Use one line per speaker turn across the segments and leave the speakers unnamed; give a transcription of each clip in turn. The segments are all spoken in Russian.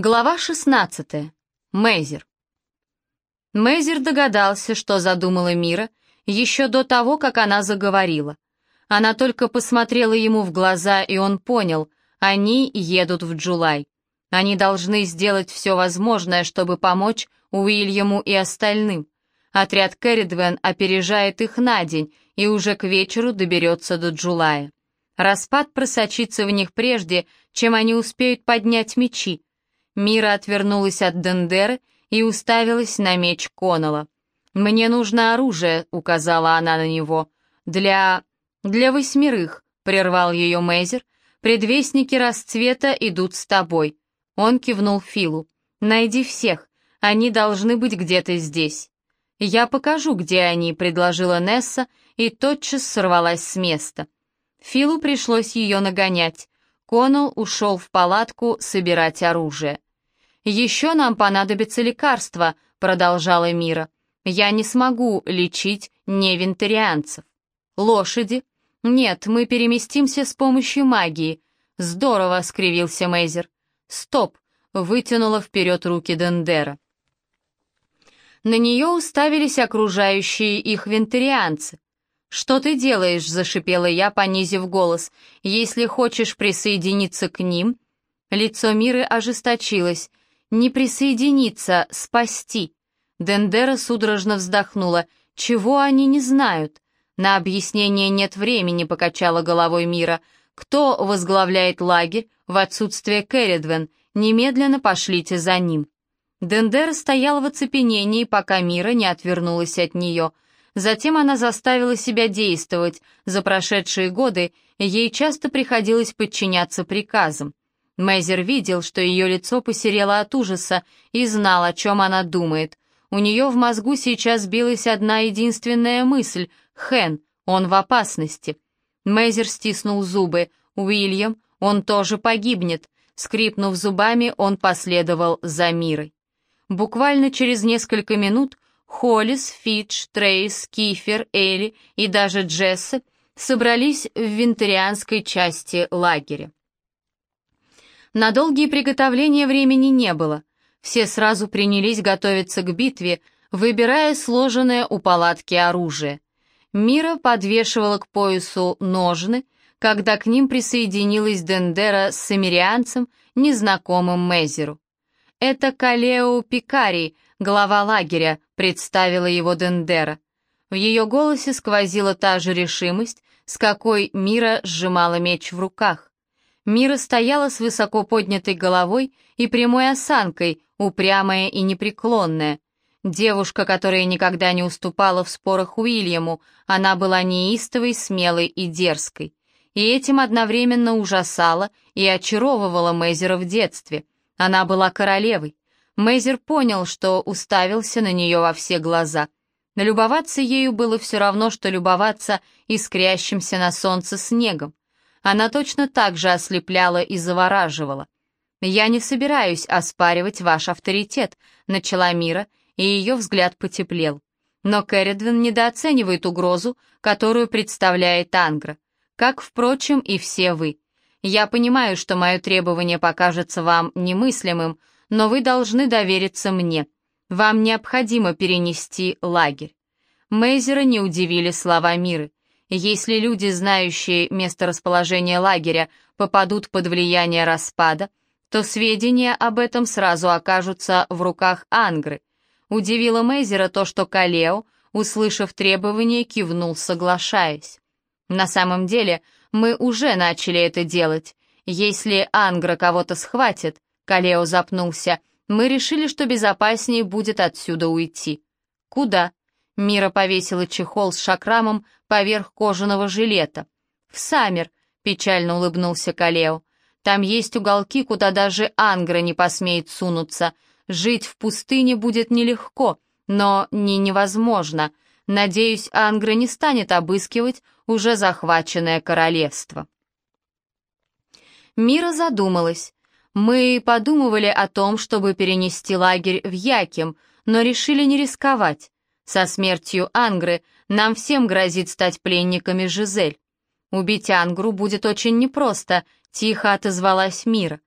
Глава 16. Мейзер. Мейзер догадался, что задумала Мира, еще до того, как она заговорила. Она только посмотрела ему в глаза, и он понял, они едут в Джулай. Они должны сделать все возможное, чтобы помочь Уильяму и остальным. Отряд Кэрридвен опережает их на день и уже к вечеру доберется до Джулая. Распад просочится в них прежде, чем они успеют поднять мечи, Мира отвернулась от Дендеры и уставилась на меч Коннелла. «Мне нужно оружие», — указала она на него. «Для... для восьмерых», — прервал ее Мейзер. «Предвестники расцвета идут с тобой». Он кивнул Филу. «Найди всех. Они должны быть где-то здесь». «Я покажу, где они», — предложила Несса, и тотчас сорвалась с места. Филу пришлось ее нагонять. Коннелл ушел в палатку собирать оружие. «Еще нам понадобится лекарство», — продолжала Мира. «Я не смогу лечить невентарианцев». «Лошади?» «Нет, мы переместимся с помощью магии». «Здорово», — скривился Мейзер. «Стоп», — вытянула вперед руки Дендера. На нее уставились окружающие их вентарианцы. «Что ты делаешь?» — зашипела я, понизив голос. «Если хочешь присоединиться к ним...» Лицо Миры ожесточилось. Не присоединиться, спасти. Дендера судорожно вздохнула. Чего они не знают? На объяснение нет времени, покачала головой Мира. Кто возглавляет лагерь в отсутствие Керридвен? Немедленно пошлите за ним. Дендера стояла в оцепенении, пока Мира не отвернулась от нее. Затем она заставила себя действовать. За прошедшие годы ей часто приходилось подчиняться приказам. Мейзер видел, что ее лицо посерело от ужаса и знал, о чем она думает. У нее в мозгу сейчас билась одна единственная мысль — Хэн, он в опасности. Мейзер стиснул зубы. Уильям, он тоже погибнет. Скрипнув зубами, он последовал за Мирой. Буквально через несколько минут Холлис, Фидж, Трейс, Кифер, Элли и даже Джесса собрались в винтерианской части лагеря. На долгие приготовления времени не было. Все сразу принялись готовиться к битве, выбирая сложенное у палатки оружие. Мира подвешивала к поясу ножны, когда к ним присоединилась Дендера с самирианцем, незнакомым Мезеру. «Это Калео Пикари, глава лагеря», — представила его Дендера. В ее голосе сквозила та же решимость, с какой Мира сжимала меч в руках. Мира стояла с высоко поднятой головой и прямой осанкой, упрямая и непреклонная. Девушка, которая никогда не уступала в спорах Уильяму, она была неистовой, смелой и дерзкой. И этим одновременно ужасала и очаровывала Мейзера в детстве. Она была королевой. Мейзер понял, что уставился на нее во все глаза. Любоваться ею было все равно, что любоваться искрящимся на солнце снегом. Она точно так же ослепляла и завораживала. «Я не собираюсь оспаривать ваш авторитет», — начала Мира, и ее взгляд потеплел. Но Кэрридвин недооценивает угрозу, которую представляет Ангра, как, впрочем, и все вы. Я понимаю, что мое требование покажется вам немыслимым, но вы должны довериться мне. Вам необходимо перенести лагерь». Мейзера не удивили слова Миры. Если люди, знающие месторасположение лагеря, попадут под влияние распада, то сведения об этом сразу окажутся в руках Ангры. Удивило Мейзера то, что Калео, услышав требование, кивнул, соглашаясь. На самом деле, мы уже начали это делать. Если Ангра кого-то схватит, Калео запнулся, мы решили, что безопаснее будет отсюда уйти. Куда? Мира повесила чехол с шакрамом поверх кожаного жилета. «В Саммер», — печально улыбнулся Калео. «Там есть уголки, куда даже Ангра не посмеет сунуться. Жить в пустыне будет нелегко, но не невозможно. Надеюсь, Ангра не станет обыскивать уже захваченное королевство». Мира задумалась. «Мы подумывали о том, чтобы перенести лагерь в Яким, но решили не рисковать. Со смертью Ангры нам всем грозит стать пленниками Жизель. Убить Ангру будет очень непросто, тихо отозвалась Мира.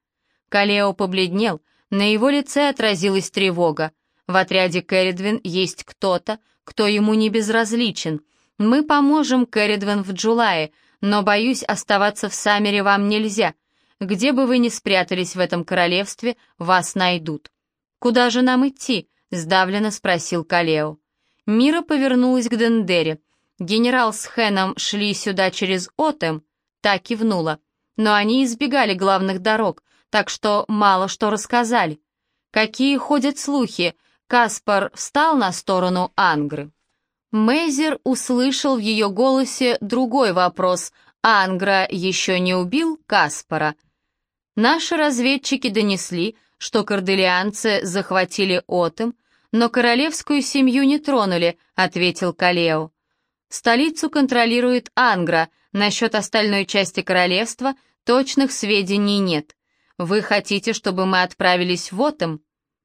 Калео побледнел, На его лице отразилась тревога. В отряде Кэрридвин есть кто-то, кто ему не безразличен. Мы поможем Кэрридвин в Джулае, но, боюсь, оставаться в Саммере вам нельзя. Где бы вы ни спрятались в этом королевстве, вас найдут. Куда же нам идти? сдавленно спросил Калео. Мира повернулась к Дендере. Генерал с Хэном шли сюда через Отем, та кивнула. Но они избегали главных дорог, так что мало что рассказали. Какие ходят слухи, Каспар встал на сторону Ангры. Мейзер услышал в ее голосе другой вопрос. Ангра еще не убил Каспара? Наши разведчики донесли, что корделианцы захватили Отем, но королевскую семью не тронули, ответил Калео. Столицу контролирует Ангра, насчет остальной части королевства точных сведений нет. Вы хотите, чтобы мы отправились в Отем?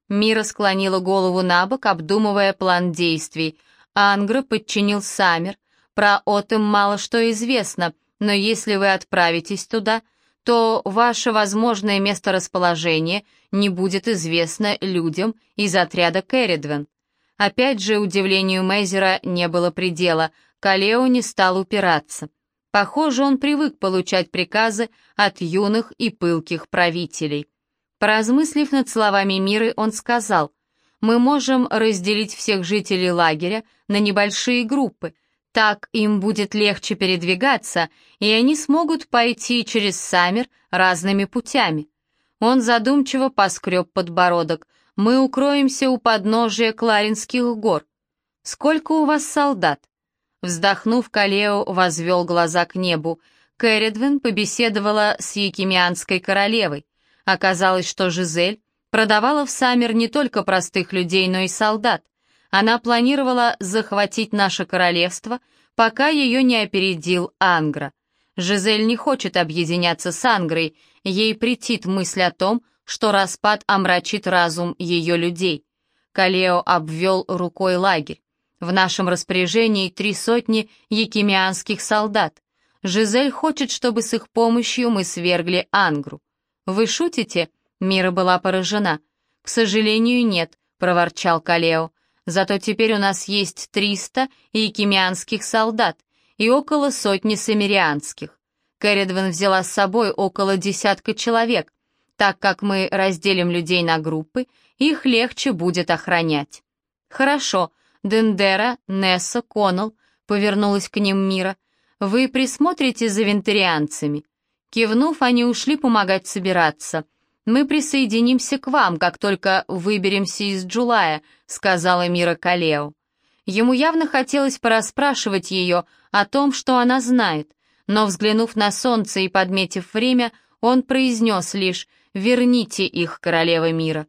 Мира склонила голову на бок, обдумывая план действий. Ангра подчинил Саммер. Про Отем мало что известно, но если вы отправитесь туда, то ваше возможное месторасположение не будет известно людям из отряда Кэрридвен. Опять же, удивлению Мейзера не было предела, Калео не стал упираться. Похоже, он привык получать приказы от юных и пылких правителей. Поразмыслив над словами Миры, он сказал, «Мы можем разделить всех жителей лагеря на небольшие группы, так им будет легче передвигаться, и они смогут пойти через Саммер разными путями». Он задумчиво поскреб подбородок. «Мы укроемся у подножия Кларинских гор. Сколько у вас солдат?» Вздохнув, Калео возвел глаза к небу. Кэрридвин побеседовала с Якимианской королевой. Оказалось, что Жизель продавала в Саммер не только простых людей, но и солдат. Она планировала захватить наше королевство, пока ее не опередил Ангра. Жизель не хочет объединяться с Ангрой, ей претит мысль о том, что распад омрачит разум ее людей. Калео обвел рукой лагерь. В нашем распоряжении три сотни якимианских солдат. Жизель хочет, чтобы с их помощью мы свергли Ангру. «Вы шутите?» — Мира была поражена. «К сожалению, нет», — проворчал Калео. «Зато теперь у нас есть триста якимианских солдат и около сотни самирианских. Кэрридвен взяла с собой около десятка человек. Так как мы разделим людей на группы, их легче будет охранять». «Хорошо», — Дендера, Несса, Коннелл, — повернулась к ним Мира. «Вы присмотрите за вентарианцами. Кивнув, они ушли помогать собираться. «Мы присоединимся к вам, как только выберемся из Джулая», — сказала Мира Калео. Ему явно хотелось порасспрашивать ее о том, что она знает, но, взглянув на солнце и подметив время, он произнес лишь «Верните их, королева мира».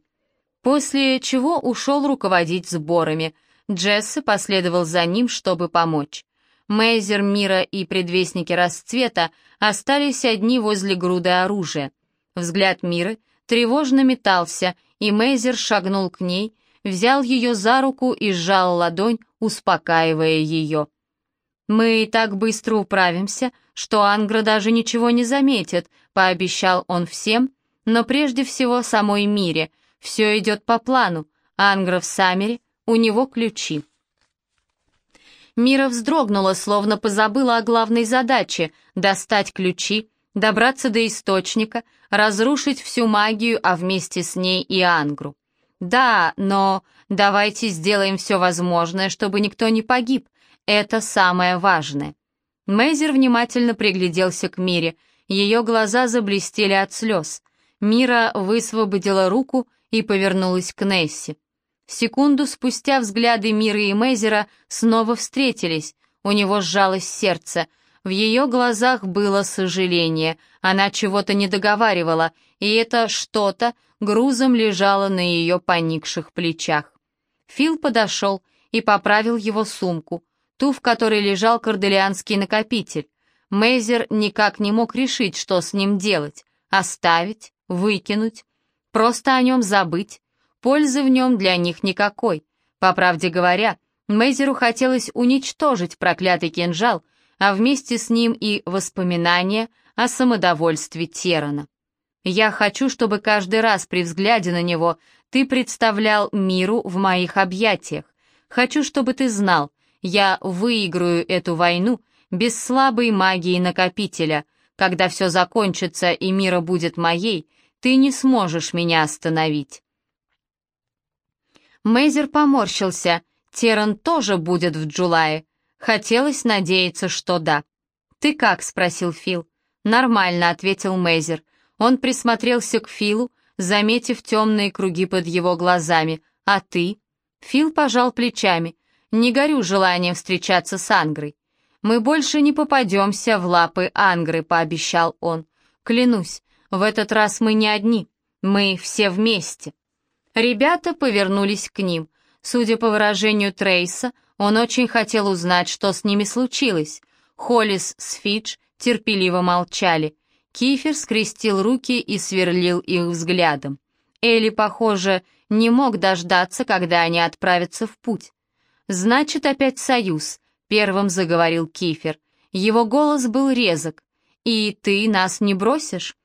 После чего ушел руководить сборами. Джесси последовал за ним, чтобы помочь. Мейзер мира и предвестники расцвета остались одни возле груды оружия. Взгляд мира тревожно метался, и Мейзер шагнул к ней, взял ее за руку и сжал ладонь, успокаивая ее. «Мы так быстро управимся, что Ангра даже ничего не заметит», — пообещал он всем, но прежде всего самой мире. Все идет по плану. Ангра в Саммере, у него ключи. Мира вздрогнула, словно позабыла о главной задаче — достать ключи, добраться до источника, разрушить всю магию, а вместе с ней и Ангру. «Да, но давайте сделаем все возможное, чтобы никто не погиб. Это самое важное». Мейзер внимательно пригляделся к Мире. Ее глаза заблестели от слез. Мира высвободила руку и повернулась к Несси. Секунду спустя взгляды Миры и Мейзера снова встретились. У него сжалось сердце. В ее глазах было сожаление. Она чего-то не договаривала, и это что-то грузом лежало на ее поникших плечах. Фил подошел и поправил его сумку, ту, в которой лежал корделианский накопитель. Мейзер никак не мог решить, что с ним делать. Оставить? Выкинуть? Просто о нем забыть? Пользы в нем для них никакой. По правде говоря, Мейзеру хотелось уничтожить проклятый кинжал, а вместе с ним и воспоминания о самодовольстве Терана. Я хочу, чтобы каждый раз при взгляде на него ты представлял миру в моих объятиях. Хочу, чтобы ты знал, я выиграю эту войну без слабой магии накопителя. Когда все закончится и мира будет моей, ты не сможешь меня остановить. Мейзер поморщился. Теран тоже будет в Джулае. Хотелось надеяться, что да. «Ты как?» — спросил Фил. «Нормально», — ответил Мейзер. Он присмотрелся к Филу, заметив темные круги под его глазами. «А ты?» Фил пожал плечами. «Не горю желанием встречаться с Ангрой». «Мы больше не попадемся в лапы Ангры», — пообещал он. «Клянусь, в этот раз мы не одни, мы все вместе». Ребята повернулись к ним. Судя по выражению Трейса, он очень хотел узнать, что с ними случилось. Холлис с Фидж терпеливо молчали. Кифер скрестил руки и сверлил их взглядом. Элли, похоже, не мог дождаться, когда они отправятся в путь. «Значит, опять союз», — первым заговорил Кифер. Его голос был резок. «И ты нас не бросишь?»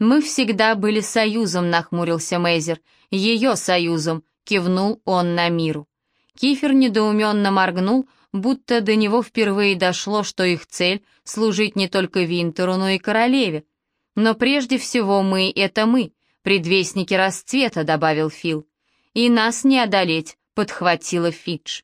«Мы всегда были союзом», — нахмурился Мейзер. «Ее союзом», — кивнул он на миру. Кифер недоуменно моргнул, будто до него впервые дошло, что их цель — служить не только Винтеру, но и королеве. «Но прежде всего мы — это мы, предвестники расцвета», — добавил Фил. «И нас не одолеть», — подхватила Фидж.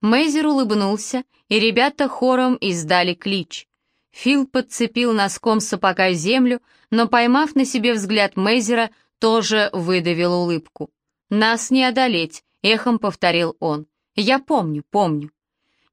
Мейзер улыбнулся, и ребята хором издали клич. Фил подцепил носком сапога землю, но, поймав на себе взгляд Мейзера, тоже выдавил улыбку. «Нас не одолеть», — эхом повторил он. «Я помню, помню».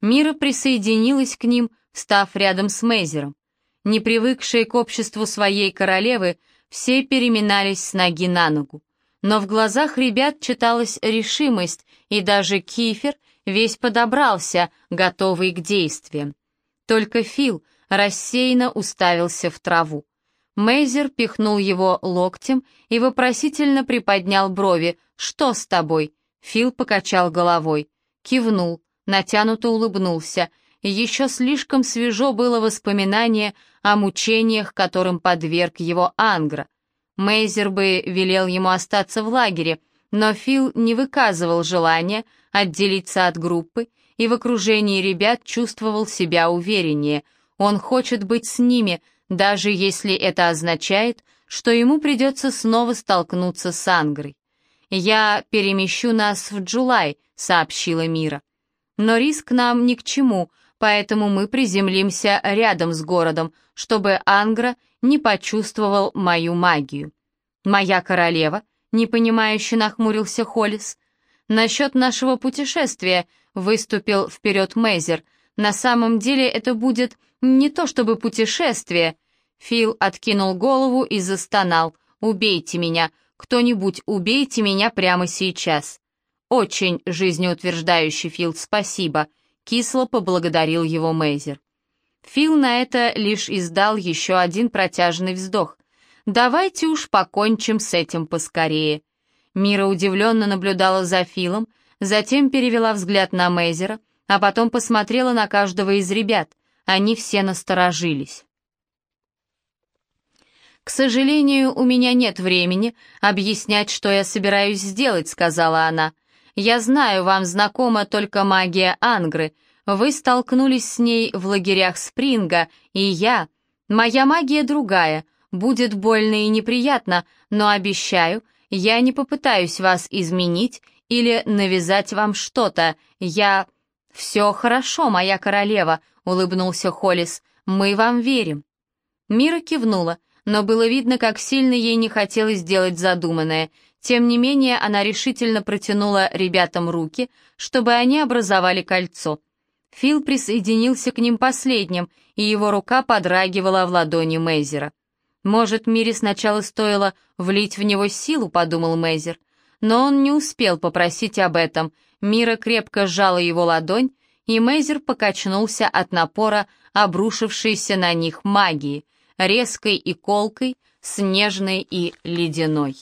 Мира присоединилась к ним, став рядом с Мейзером. Не привыкшие к обществу своей королевы, все переминались с ноги на ногу. Но в глазах ребят читалась решимость, и даже Кифер весь подобрался, готовый к действиям. Только Фил рассеянно уставился в траву. Мейзер пихнул его локтем и вопросительно приподнял брови. «Что с тобой?» Фил покачал головой. Кивнул, натянуто улыбнулся. Еще слишком свежо было воспоминание о мучениях, которым подверг его Ангра. Мейзер бы велел ему остаться в лагере, но Фил не выказывал желания отделиться от группы и в окружении ребят чувствовал себя увереннее. Он хочет быть с ними — даже если это означает, что ему придется снова столкнуться с Ангрой. «Я перемещу нас в Джулай», — сообщила Мира. «Но риск нам ни к чему, поэтому мы приземлимся рядом с городом, чтобы Ангра не почувствовал мою магию». «Моя королева», — непонимающе нахмурился Холлис. «Насчет нашего путешествия», — выступил вперед Мейзер, «на самом деле это будет не то чтобы путешествие. Фил откинул голову и застонал. «Убейте меня! Кто-нибудь убейте меня прямо сейчас!» «Очень жизнеутверждающий, Фил, спасибо!» Кисло поблагодарил его Мейзер. Фил на это лишь издал еще один протяжный вздох. «Давайте уж покончим с этим поскорее». Мира удивленно наблюдала за Филом, затем перевела взгляд на Мейзера, а потом посмотрела на каждого из ребят — они все насторожились. «К сожалению, у меня нет времени объяснять, что я собираюсь сделать», — сказала она. «Я знаю, вам знакома только магия Ангры. Вы столкнулись с ней в лагерях Спринга, и я... Моя магия другая, будет больно и неприятно, но обещаю, я не попытаюсь вас изменить или навязать вам что-то. Я...» «Все хорошо, моя королева», — улыбнулся Холлис. «Мы вам верим». Мира кивнула, но было видно, как сильно ей не хотелось сделать задуманное. Тем не менее, она решительно протянула ребятам руки, чтобы они образовали кольцо. Фил присоединился к ним последним, и его рука подрагивала в ладони Мейзера. «Может, Мире сначала стоило влить в него силу», — подумал Мейзер. Но он не успел попросить об этом. Мира крепко сжала его ладонь, и Мейзер покачнулся от напора, обрушившейся на них магии, резкой и колкой, снежной и ледяной.